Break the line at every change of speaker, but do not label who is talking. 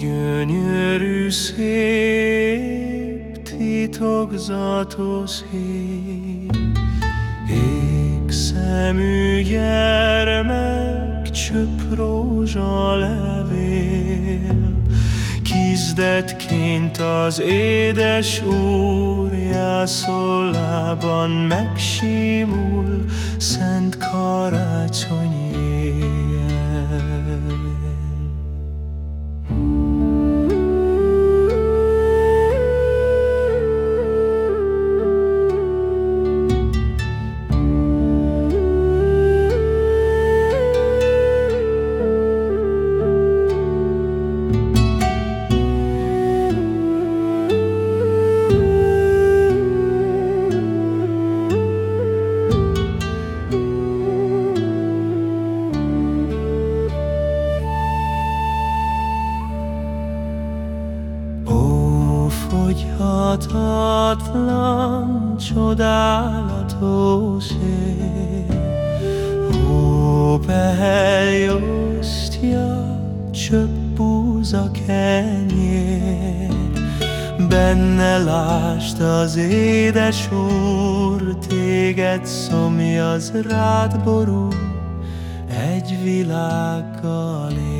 gyönyörű szép, titokzatos hír, Ég szemű gyermek, csöpp rózsa levél, Kizdetként az édes úr jászolában megsimul, Fogyhatatlan, csodálatos ég, Ó, beljostja, csöpp búza kenyér, Benne lásd az édes úr, Téged szomjaz rád borul, Egy világgal ér.